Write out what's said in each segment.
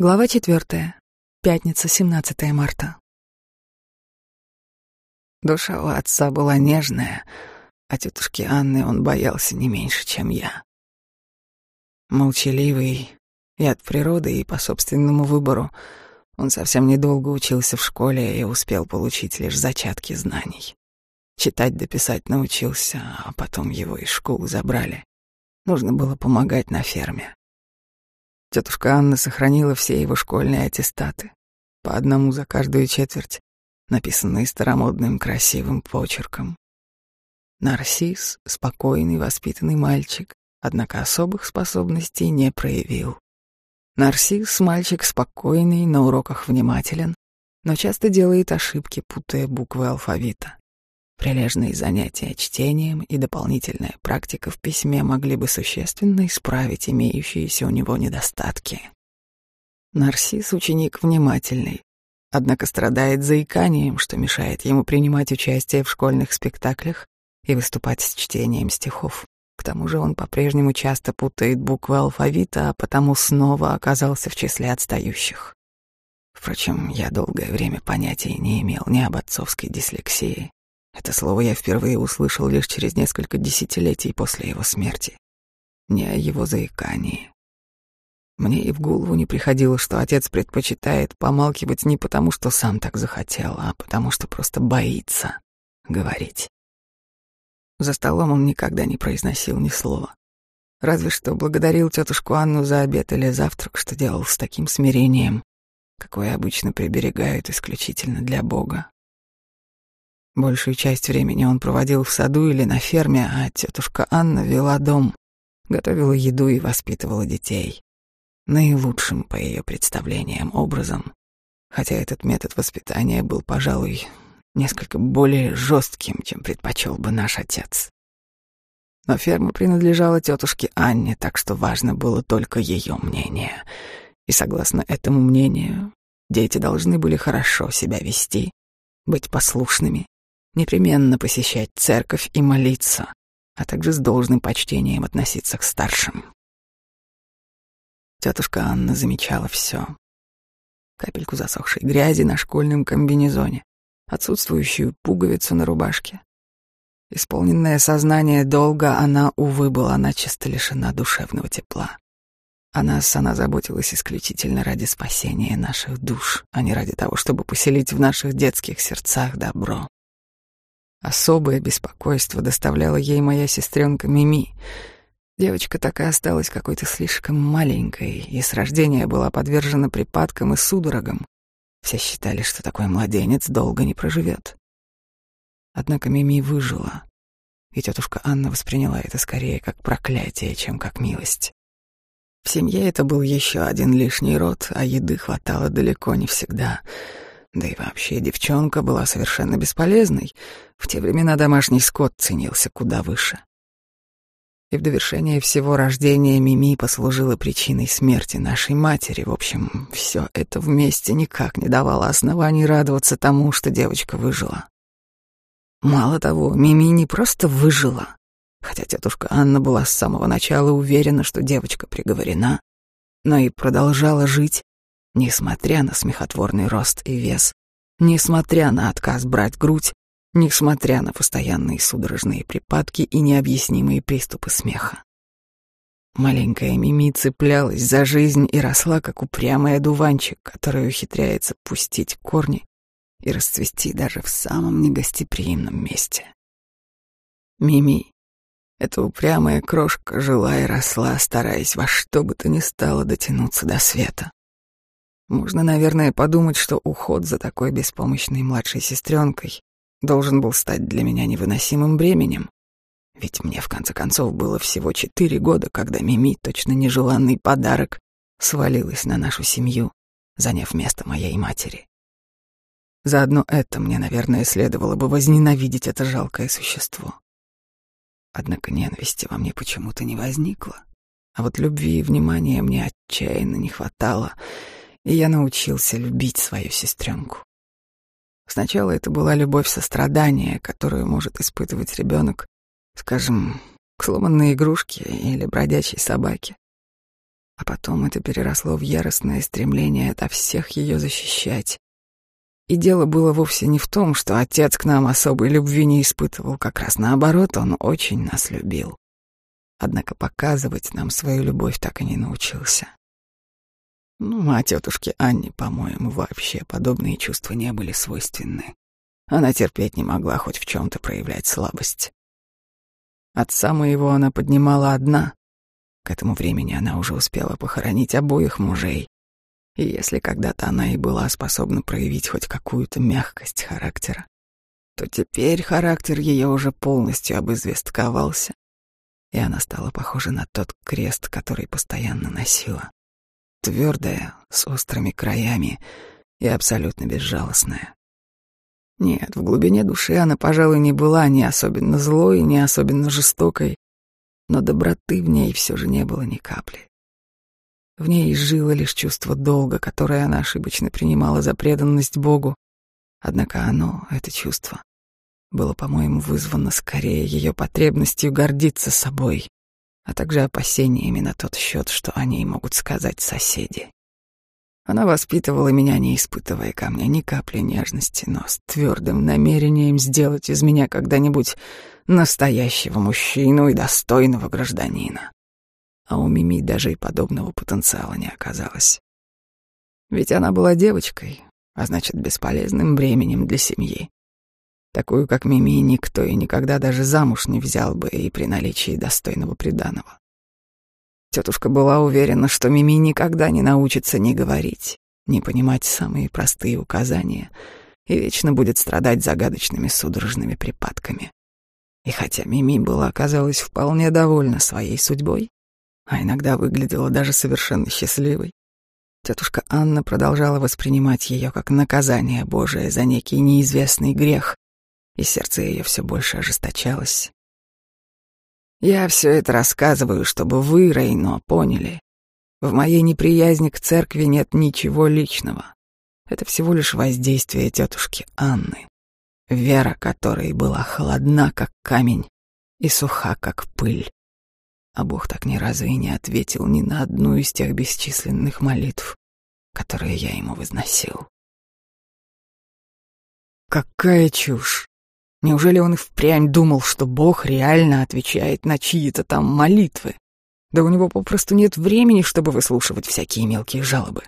Глава четвертая. Пятница, 17 марта. Душа у отца была нежная, а тетушки Анны он боялся не меньше, чем я. Молчаливый и от природы, и по собственному выбору, он совсем недолго учился в школе и успел получить лишь зачатки знаний. Читать да писать научился, а потом его из школы забрали. Нужно было помогать на ферме. Тетушка Анна сохранила все его школьные аттестаты, по одному за каждую четверть, написанные старомодным красивым почерком. Нарцисс — спокойный, воспитанный мальчик, однако особых способностей не проявил. Нарцисс — мальчик спокойный, на уроках внимателен, но часто делает ошибки, путая буквы алфавита. Прилежные занятия чтением и дополнительная практика в письме могли бы существенно исправить имеющиеся у него недостатки. Нарцисс — ученик внимательный, однако страдает заиканием, что мешает ему принимать участие в школьных спектаклях и выступать с чтением стихов. К тому же он по-прежнему часто путает буквы алфавита, а потому снова оказался в числе отстающих. Впрочем, я долгое время понятия не имел ни об отцовской дислексии, это слово я впервые услышал лишь через несколько десятилетий после его смерти. Не о его заикании. Мне и в голову не приходило, что отец предпочитает помалкивать не потому, что сам так захотел, а потому что просто боится говорить. За столом он никогда не произносил ни слова. Разве что благодарил тетушку Анну за обед или завтрак, что делал с таким смирением, какое обычно приберегают исключительно для Бога. Большую часть времени он проводил в саду или на ферме, а тетушка Анна вела дом, готовила еду и воспитывала детей. Наилучшим, по ее представлениям, образом, хотя этот метод воспитания был, пожалуй, несколько более жестким, чем предпочел бы наш отец. Но ферма принадлежала тетушке Анне, так что важно было только ее мнение. И согласно этому мнению, дети должны были хорошо себя вести, быть послушными непременно посещать церковь и молиться, а также с должным почтением относиться к старшим. Тетушка Анна замечала все. Капельку засохшей грязи на школьном комбинезоне, отсутствующую пуговицу на рубашке. Исполненное сознание долга, она, увы, была начисто лишена душевного тепла. О нас она заботилась исключительно ради спасения наших душ, а не ради того, чтобы поселить в наших детских сердцах добро. Особое беспокойство доставляла ей моя сестренка Мими. Девочка так и осталась какой-то слишком маленькой и с рождения была подвержена припадкам и судорогам. Все считали, что такой младенец долго не проживет. Однако Мими выжила, и тетушка Анна восприняла это скорее как проклятие, чем как милость. В семье это был еще один лишний род, а еды хватало далеко не всегда — да и вообще девчонка была совершенно бесполезной. В те времена домашний скот ценился куда выше. И в довершение всего рождения Мими послужило причиной смерти нашей матери. В общем, все это вместе никак не давало оснований радоваться тому, что девочка выжила. Мало того, Мими не просто выжила, хотя тетушка Анна была с самого начала уверена, что девочка приговорена, но и продолжала жить Несмотря на смехотворный рост и вес, несмотря на отказ брать грудь, несмотря на постоянные судорожные припадки и необъяснимые приступы смеха. Маленькая Мими цеплялась за жизнь и росла, как упрямый одуванчик, который ухитряется пустить корни и расцвести даже в самом негостеприимном месте. Мими, эта упрямая крошка, жила и росла, стараясь во что бы то ни стало дотянуться до света. Можно, наверное, подумать, что уход за такой беспомощной младшей сестренкой должен был стать для меня невыносимым бременем. Ведь мне, в конце концов, было всего четыре года, когда Мими, точно нежеланный подарок, свалилась на нашу семью, заняв место моей матери. Заодно это мне, наверное, следовало бы возненавидеть это жалкое существо. Однако ненависти во мне почему-то не возникло. А вот любви и внимания мне отчаянно не хватало — и я научился любить свою сестренку. Сначала это была любовь сострадания, которую может испытывать ребенок, скажем, к сломанной игрушке или бродячей собаке. А потом это переросло в яростное стремление ото всех ее защищать. И дело было вовсе не в том, что отец к нам особой любви не испытывал, как раз наоборот, он очень нас любил. Однако показывать нам свою любовь так и не научился. Ну, а тетушке Анне, по-моему, вообще подобные чувства не были свойственны. Она терпеть не могла хоть в чем-то проявлять слабость. Отца моего она поднимала одна. К этому времени она уже успела похоронить обоих мужей, и если когда-то она и была способна проявить хоть какую-то мягкость характера, то теперь характер ее уже полностью обызвестковался, и она стала похожа на тот крест, который постоянно носила. Твердая, с острыми краями и абсолютно безжалостная. Нет, в глубине души она, пожалуй, не была ни особенно злой, ни особенно жестокой, но доброты в ней все же не было ни капли. В ней жило лишь чувство долга, которое она ошибочно принимала за преданность Богу. Однако оно, это чувство, было, по-моему, вызвано скорее ее потребностью гордиться собой, а также опасениями на тот счет, что о ней могут сказать соседи. Она воспитывала меня, не испытывая ко мне ни капли нежности, но с твердым намерением сделать из меня когда-нибудь настоящего мужчину и достойного гражданина а у Мими даже и подобного потенциала не оказалось. Ведь она была девочкой, а значит, бесполезным бременем для семьи. Такую, как Мими, никто и никогда даже замуж не взял бы и при наличии достойного приданого. Тетушка была уверена, что Мими никогда не научится ни говорить, ни понимать самые простые указания и вечно будет страдать загадочными судорожными припадками. И хотя Мими была, оказалась вполне довольна своей судьбой, а иногда выглядела даже совершенно счастливой. Тетушка Анна продолжала воспринимать ее как наказание Божие за некий неизвестный грех, и сердце ее все больше ожесточалось. Я все это рассказываю, чтобы вы, Рейно, поняли. В моей неприязни к церкви нет ничего личного. Это всего лишь воздействие тетушки Анны, вера которой была холодна, как камень, и суха, как пыль а Бог так ни разу и не ответил ни на одну из тех бесчисленных молитв, которые я ему возносил. Какая чушь! Неужели он и впрямь думал, что Бог реально отвечает на чьи-то там молитвы? Да у него попросту нет времени, чтобы выслушивать всякие мелкие жалобы.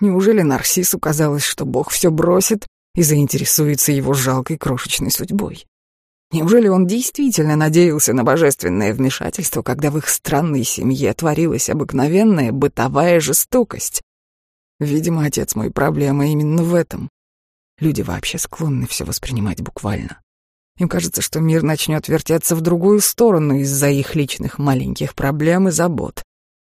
Неужели Нарциссу казалось, что Бог все бросит и заинтересуется его жалкой крошечной судьбой? Неужели он действительно надеялся на божественное вмешательство, когда в их странной семье творилась обыкновенная бытовая жестокость? Видимо, отец мой проблема именно в этом. Люди вообще склонны все воспринимать буквально. Им кажется, что мир начнет вертеться в другую сторону из-за их личных маленьких проблем и забот.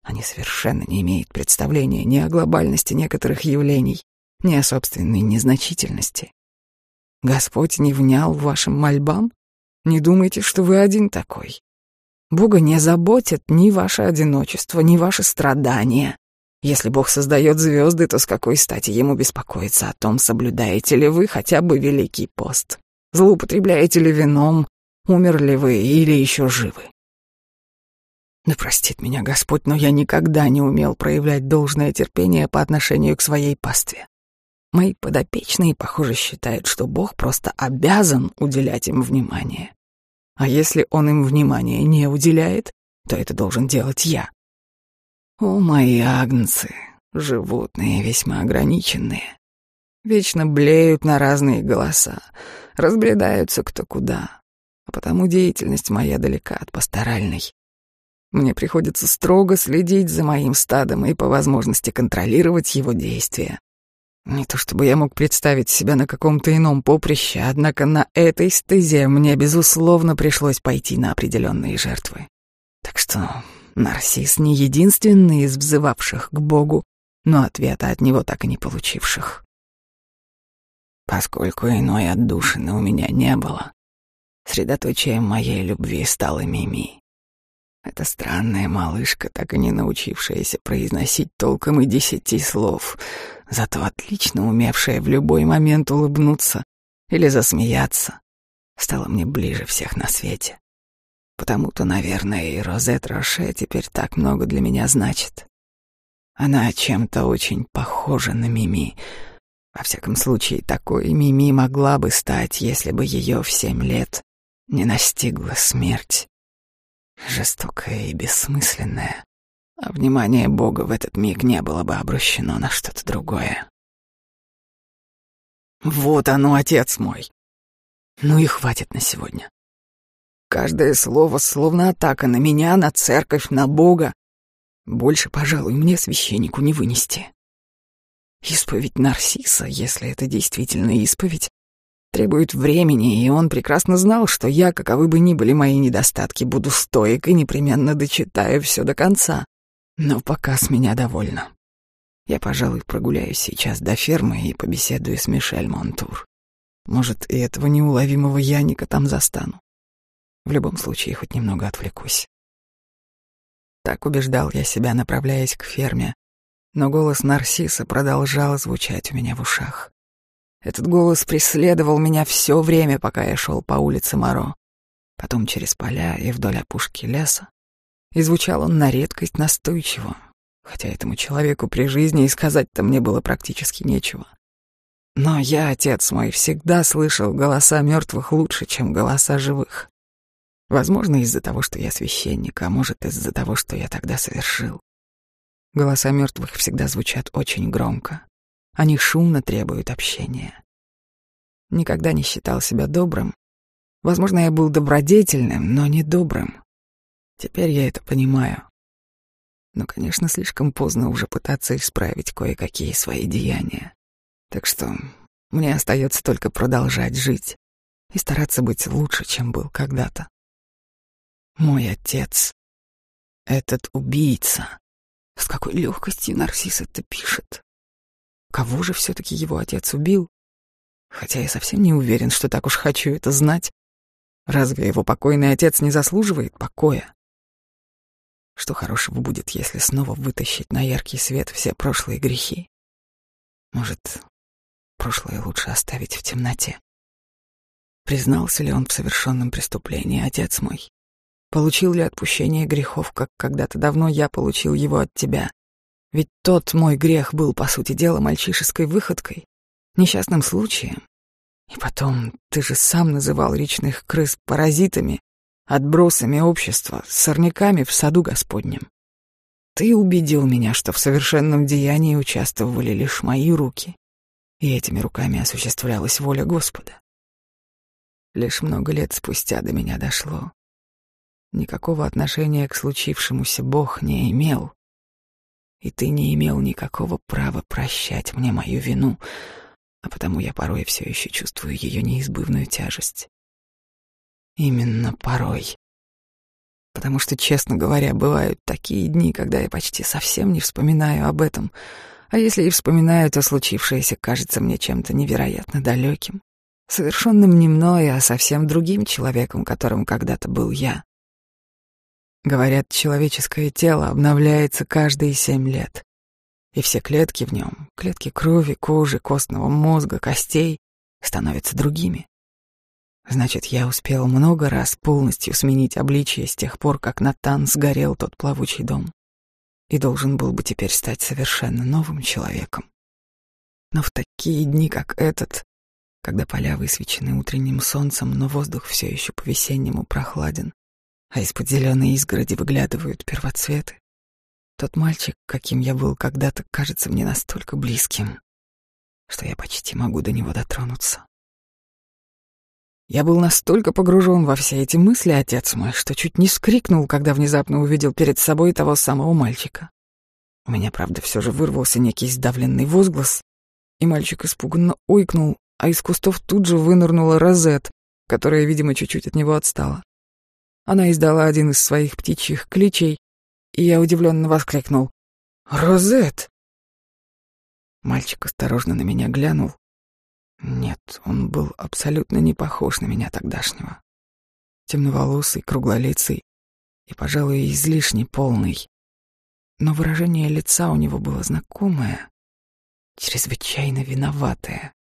Они совершенно не имеют представления ни о глобальности некоторых явлений, ни о собственной незначительности. Господь не внял вашим мольбам? Не думайте, что вы один такой. Бога не заботит ни ваше одиночество, ни ваши страдания. Если Бог создает звезды, то с какой стати ему беспокоиться о том, соблюдаете ли вы хотя бы Великий пост? Злоупотребляете ли вином? Умерли вы или еще живы? Да простит меня Господь, но я никогда не умел проявлять должное терпение по отношению к своей пастве. Мои подопечные, похоже, считают, что Бог просто обязан уделять им внимание. А если он им внимания не уделяет, то это должен делать я. О, мои агнцы, животные весьма ограниченные. Вечно блеют на разные голоса, разбредаются кто куда. А потому деятельность моя далека от пасторальной. Мне приходится строго следить за моим стадом и по возможности контролировать его действия. Не то чтобы я мог представить себя на каком-то ином поприще, однако на этой стезе мне, безусловно, пришлось пойти на определенные жертвы. Так что Нарсис не единственный из взывавших к Богу, но ответа от него так и не получивших. Поскольку иной отдушины у меня не было, средоточием моей любви стала Мими. Эта странная малышка, так и не научившаяся произносить толком и десяти слов — зато отлично умевшая в любой момент улыбнуться или засмеяться, стала мне ближе всех на свете. Потому-то, наверное, и Розет Роше теперь так много для меня значит. Она чем-то очень похожа на Мими. Во всяком случае, такой Мими могла бы стать, если бы ее в семь лет не настигла смерть. Жестокая и бессмысленная. А внимание Бога в этот миг не было бы обращено на что-то другое. Вот оно, отец мой. Ну и хватит на сегодня. Каждое слово словно атака на меня, на церковь, на Бога. Больше, пожалуй, мне священнику не вынести. Исповедь Нарсиса, если это действительно исповедь, требует времени, и он прекрасно знал, что я, каковы бы ни были мои недостатки, буду стоек и непременно дочитаю все до конца. Но пока с меня довольно. Я, пожалуй, прогуляюсь сейчас до фермы и побеседую с Мишель Монтур. Может, и этого неуловимого Яника там застану. В любом случае, хоть немного отвлекусь. Так убеждал я себя, направляясь к ферме, но голос Нарсиса продолжал звучать у меня в ушах. Этот голос преследовал меня все время, пока я шел по улице Моро, потом через поля и вдоль опушки леса, и звучал он на редкость настойчиво, хотя этому человеку при жизни и сказать-то мне было практически нечего. Но я, отец мой, всегда слышал голоса мертвых лучше, чем голоса живых. Возможно, из-за того, что я священник, а может, из-за того, что я тогда совершил. Голоса мертвых всегда звучат очень громко. Они шумно требуют общения. Никогда не считал себя добрым. Возможно, я был добродетельным, но не добрым. Теперь я это понимаю. Но, конечно, слишком поздно уже пытаться исправить кое-какие свои деяния. Так что мне остается только продолжать жить и стараться быть лучше, чем был когда-то. Мой отец, этот убийца. С какой легкостью Нарцисс это пишет. Кого же все-таки его отец убил? Хотя я совсем не уверен, что так уж хочу это знать. Разве его покойный отец не заслуживает покоя? Что хорошего будет, если снова вытащить на яркий свет все прошлые грехи? Может, прошлое лучше оставить в темноте? Признался ли он в совершенном преступлении, отец мой? Получил ли отпущение грехов, как когда-то давно я получил его от тебя? Ведь тот мой грех был, по сути дела, мальчишеской выходкой, несчастным случаем. И потом, ты же сам называл речных крыс паразитами, отбросами общества, сорняками в саду Господнем. Ты убедил меня, что в совершенном деянии участвовали лишь мои руки, и этими руками осуществлялась воля Господа. Лишь много лет спустя до меня дошло, Никакого отношения к случившемуся Бог не имел. И ты не имел никакого права прощать мне мою вину, а потому я порой все еще чувствую ее неизбывную тяжесть. Именно порой. Потому что, честно говоря, бывают такие дни, когда я почти совсем не вспоминаю об этом, а если и вспоминаю, то случившееся кажется мне чем-то невероятно далеким, совершенным не мной, а совсем другим человеком, которым когда-то был я. Говорят, человеческое тело обновляется каждые семь лет. И все клетки в нем, клетки крови, кожи, костного мозга, костей, становятся другими. Значит, я успел много раз полностью сменить обличие с тех пор, как Натан сгорел тот плавучий дом. И должен был бы теперь стать совершенно новым человеком. Но в такие дни, как этот, когда поля высвечены утренним солнцем, но воздух все еще по-весеннему прохладен, а из-под зеленой изгороди выглядывают первоцветы. Тот мальчик, каким я был когда-то, кажется мне настолько близким, что я почти могу до него дотронуться. Я был настолько погружен во все эти мысли, отец мой, что чуть не скрикнул, когда внезапно увидел перед собой того самого мальчика. У меня, правда, все же вырвался некий сдавленный возглас, и мальчик испуганно ойкнул, а из кустов тут же вынырнула Розет, которая, видимо, чуть-чуть от него отстала. Она издала один из своих птичьих кличей, и я удивленно воскликнул. «Розет!» Мальчик осторожно на меня глянул. Нет, он был абсолютно не похож на меня тогдашнего. Темноволосый, круглолицый и, пожалуй, излишне полный. Но выражение лица у него было знакомое, чрезвычайно виноватое.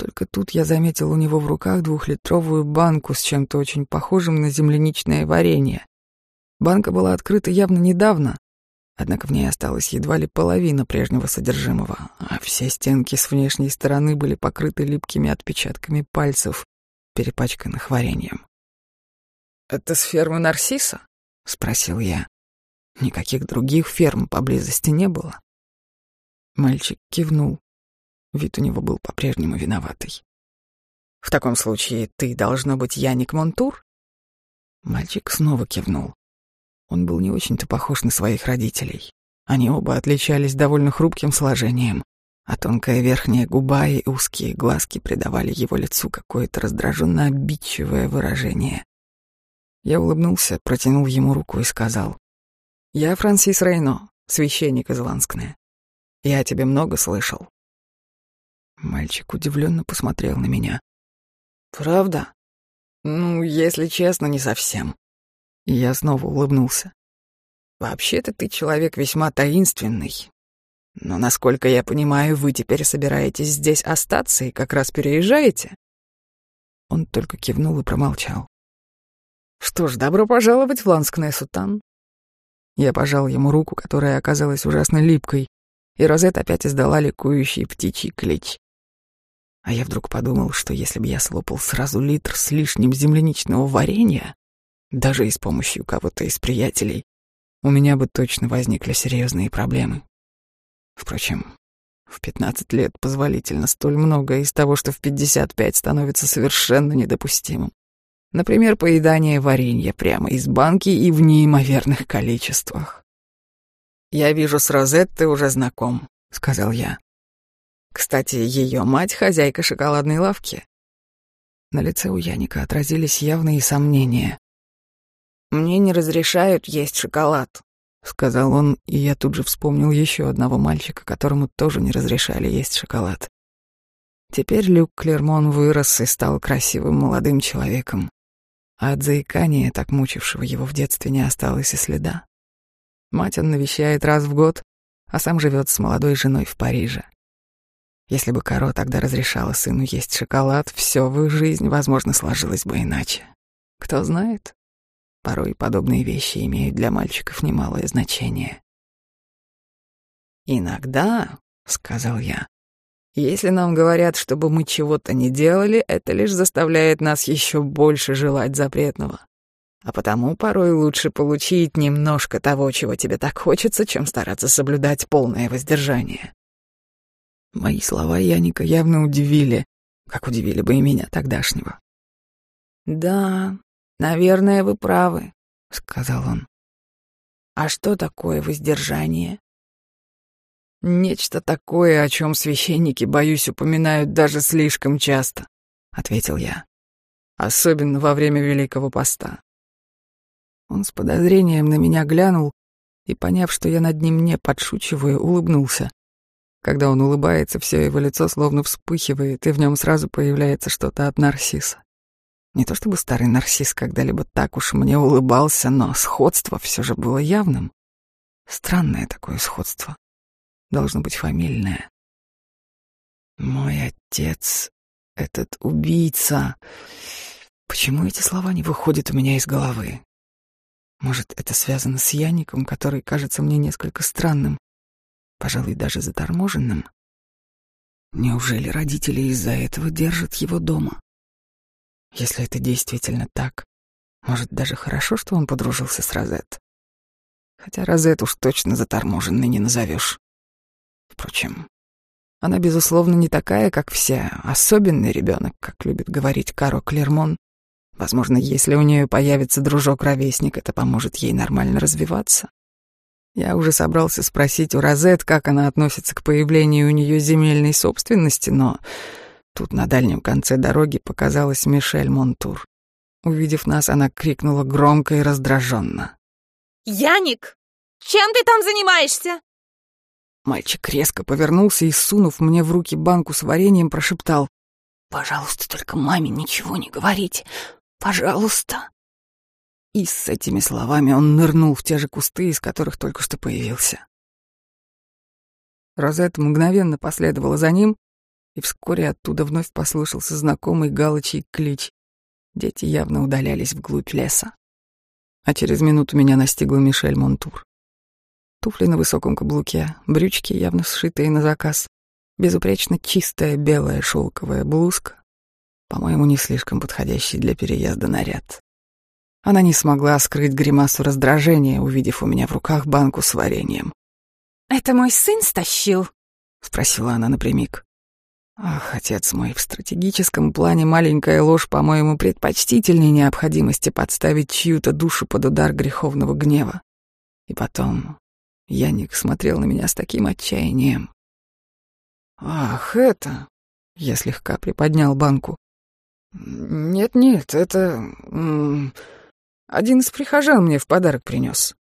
Только тут я заметил у него в руках двухлитровую банку с чем-то очень похожим на земляничное варенье. Банка была открыта явно недавно, Однако в ней осталась едва ли половина прежнего содержимого, а все стенки с внешней стороны были покрыты липкими отпечатками пальцев, перепачканных вареньем. «Это с фермы Нарсиса?» — спросил я. Никаких других ферм поблизости не было. Мальчик кивнул. Вид у него был по-прежнему виноватый. «В таком случае ты, должно быть, Яник Монтур?» Мальчик снова кивнул. Он был не очень-то похож на своих родителей. Они оба отличались довольно хрупким сложением, а тонкая верхняя губа и узкие глазки придавали его лицу какое-то раздраженно обидчивое выражение. Я улыбнулся, протянул ему руку и сказал, «Я Франсис Рейно, священник из Ланскне. Я о тебе много слышал». Мальчик удивленно посмотрел на меня. «Правда? Ну, если честно, не совсем. И я снова улыбнулся. «Вообще-то ты человек весьма таинственный. Но, насколько я понимаю, вы теперь собираетесь здесь остаться и как раз переезжаете?» Он только кивнул и промолчал. «Что ж, добро пожаловать в Ланскне, Сутан». Я пожал ему руку, которая оказалась ужасно липкой, и Розет опять издала ликующий птичий клич. А я вдруг подумал, что если бы я слопал сразу литр с лишним земляничного варенья, даже и с помощью кого-то из приятелей, у меня бы точно возникли серьезные проблемы. Впрочем, в 15 лет позволительно столь многое из того, что в 55 становится совершенно недопустимым. Например, поедание варенья прямо из банки и в неимоверных количествах. «Я вижу, с Розет ты уже знаком», — сказал я. «Кстати, ее мать — хозяйка шоколадной лавки». На лице у Яника отразились явные сомнения. «Мне не разрешают есть шоколад», — сказал он, и я тут же вспомнил еще одного мальчика, которому тоже не разрешали есть шоколад. Теперь Люк Клермон вырос и стал красивым молодым человеком, а от заикания, так мучившего его в детстве, не осталось и следа. Мать он навещает раз в год, а сам живет с молодой женой в Париже. Если бы Каро тогда разрешала сыну есть шоколад, все в их жизнь, возможно, сложилось бы иначе. Кто знает? Порой подобные вещи имеют для мальчиков немалое значение. «Иногда», — сказал я, — «если нам говорят, чтобы мы чего-то не делали, это лишь заставляет нас еще больше желать запретного. А потому порой лучше получить немножко того, чего тебе так хочется, чем стараться соблюдать полное воздержание». Мои слова Яника явно удивили, как удивили бы и меня тогдашнего. «Да, «Наверное, вы правы», — сказал он. «А что такое воздержание?» «Нечто такое, о чем священники, боюсь, упоминают даже слишком часто», — ответил я. «Особенно во время Великого Поста». Он с подозрением на меня глянул и, поняв, что я над ним не подшучиваю, улыбнулся. Когда он улыбается, все его лицо словно вспыхивает, и в нем сразу появляется что-то от нарцисса. Не то чтобы старый нарцисс когда-либо так уж мне улыбался, но сходство все же было явным. Странное такое сходство. Должно быть фамильное. Мой отец, этот убийца. Почему эти слова не выходят у меня из головы? Может, это связано с Яником, который кажется мне несколько странным, пожалуй, даже заторможенным? Неужели родители из-за этого держат его дома? Если это действительно так, может, даже хорошо, что он подружился с Розет. Хотя Розет уж точно заторможенной не назовешь. Впрочем, она, безусловно, не такая, как все, особенный ребенок, как любит говорить Каро Клермон. Возможно, если у нее появится дружок-ровесник, это поможет ей нормально развиваться. Я уже собрался спросить у Розет, как она относится к появлению у нее земельной собственности, но Тут на дальнем конце дороги показалась Мишель Монтур. Увидев нас, она крикнула громко и раздраженно. «Яник, чем ты там занимаешься?» Мальчик резко повернулся и, сунув мне в руки банку с вареньем, прошептал. «Пожалуйста, только маме ничего не говорите. Пожалуйста». И с этими словами он нырнул в те же кусты, из которых только что появился. Розет мгновенно последовала за ним, и вскоре оттуда вновь послышался знакомый галочий клич. Дети явно удалялись вглубь леса. А через минуту меня настигла Мишель Монтур. Туфли на высоком каблуке, брючки, явно сшитые на заказ, безупречно чистая белая шелковая блузка, по-моему, не слишком подходящий для переезда наряд. Она не смогла скрыть гримасу раздражения, увидев у меня в руках банку с вареньем. «Это мой сын стащил?» — спросила она напрямик. Ах, отец мой, в стратегическом плане маленькая ложь, по-моему, предпочтительнее необходимости подставить чью-то душу под удар греховного гнева. И потом Яник смотрел на меня с таким отчаянием. «Ах, это...» — я слегка приподнял банку. «Нет-нет, это... один из прихожан мне в подарок принес».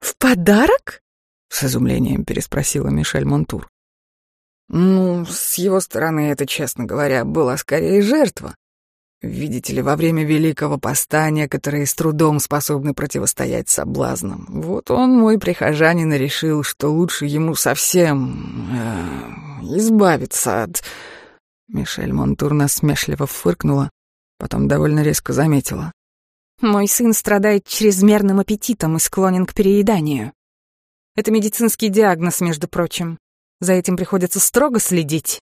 «В подарок?» — с изумлением переспросила Мишель Монтур. Ну, с его стороны это, честно говоря, была скорее жертва. Видите ли, во время Великого Поста некоторые с трудом способны противостоять соблазнам. Вот он, мой прихожанин, решил, что лучше ему совсем э, избавиться от... Мишель Монтур насмешливо фыркнула, потом довольно резко заметила. «Мой сын страдает чрезмерным аппетитом и склонен к перееданию. Это медицинский диагноз, между прочим. За этим приходится строго следить.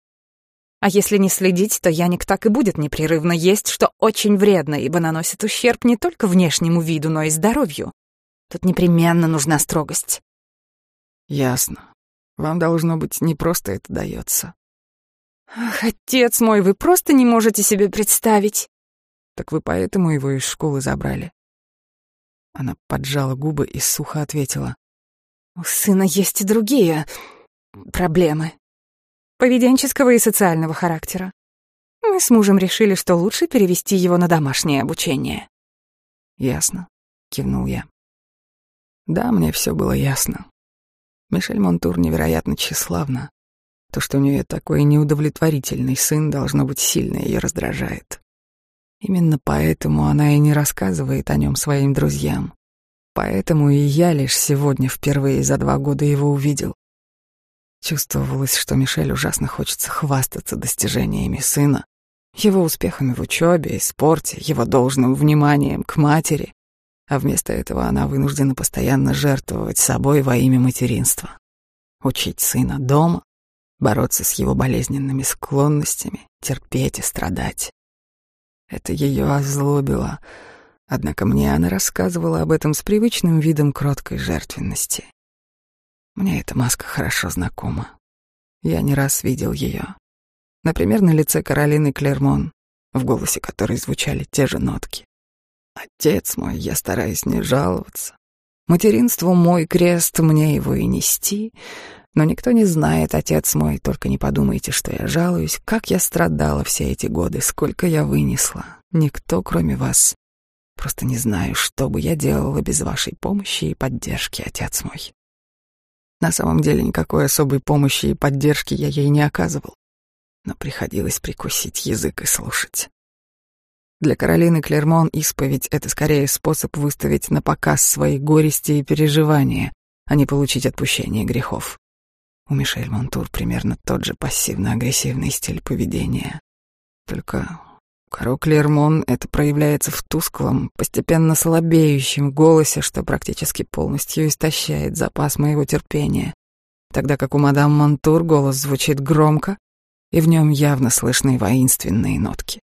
А если не следить, то Яник так и будет непрерывно есть, что очень вредно, ибо наносит ущерб не только внешнему виду, но и здоровью. Тут непременно нужна строгость. Ясно. Вам, должно быть, не просто это дается. Ах, отец мой, вы просто не можете себе представить. Так вы поэтому его из школы забрали? Она поджала губы и сухо ответила. У сына есть и другие проблемы. Поведенческого и социального характера. Мы с мужем решили, что лучше перевести его на домашнее обучение. Ясно, кивнул я. Да, мне все было ясно. Мишель Монтур невероятно тщеславна. То, что у нее такой неудовлетворительный сын, должно быть, сильно ее раздражает. Именно поэтому она и не рассказывает о нем своим друзьям. Поэтому и я лишь сегодня впервые за два года его увидел. Чувствовалось, что Мишель ужасно хочется хвастаться достижениями сына, его успехами в учебе и спорте, его должным вниманием к матери, а вместо этого она вынуждена постоянно жертвовать собой во имя материнства. Учить сына дома, бороться с его болезненными склонностями, терпеть и страдать. Это ее озлобило, однако мне она рассказывала об этом с привычным видом кроткой жертвенности. Мне эта маска хорошо знакома. Я не раз видел ее. Например, на лице Каролины Клермон, в голосе которой звучали те же нотки. Отец мой, я стараюсь не жаловаться. Материнство мой крест, мне его и нести. Но никто не знает, отец мой, только не подумайте, что я жалуюсь, как я страдала все эти годы, сколько я вынесла. Никто, кроме вас. Просто не знаю, что бы я делала без вашей помощи и поддержки, отец мой. На самом деле никакой особой помощи и поддержки я ей не оказывал, но приходилось прикусить язык и слушать. Для Каролины Клермон исповедь — это скорее способ выставить на показ свои горести и переживания, а не получить отпущение грехов. У Мишель Монтур примерно тот же пассивно-агрессивный стиль поведения. Только Каро Клермон это проявляется в тусклом, постепенно слабеющем голосе, что практически полностью истощает запас моего терпения, тогда как у мадам Монтур голос звучит громко, и в нем явно слышны воинственные нотки.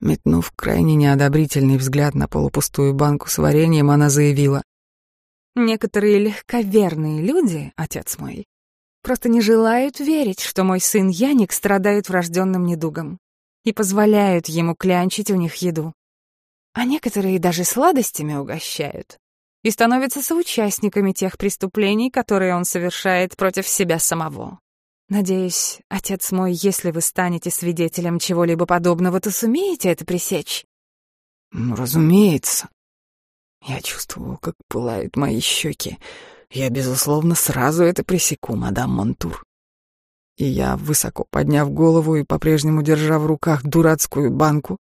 Метнув крайне неодобрительный взгляд на полупустую банку с вареньем, она заявила. «Некоторые легковерные люди, отец мой, просто не желают верить, что мой сын Яник страдает врожденным недугом и позволяют ему клянчить у них еду. А некоторые даже сладостями угощают и становятся соучастниками тех преступлений, которые он совершает против себя самого. Надеюсь, отец мой, если вы станете свидетелем чего-либо подобного, то сумеете это пресечь? Ну, разумеется. Я чувствовал, как пылают мои щеки. Я, безусловно, сразу это пресеку, мадам Монтур и я, высоко подняв голову и по-прежнему держа в руках дурацкую банку,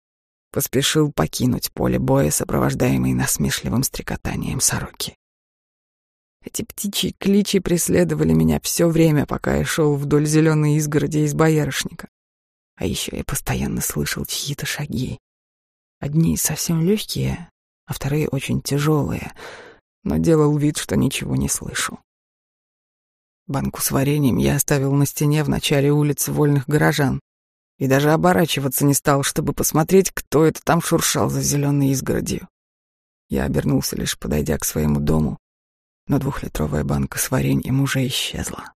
поспешил покинуть поле боя, сопровождаемый насмешливым стрекотанием сороки. Эти птичьи кличи преследовали меня все время, пока я шел вдоль зеленой изгороди из боярышника. А еще я постоянно слышал чьи-то шаги. Одни совсем легкие, а вторые очень тяжелые. Но делал вид, что ничего не слышу. Банку с вареньем я оставил на стене в начале улицы вольных горожан и даже оборачиваться не стал, чтобы посмотреть, кто это там шуршал за зеленой изгородью. Я обернулся лишь подойдя к своему дому, но двухлитровая банка с вареньем уже исчезла.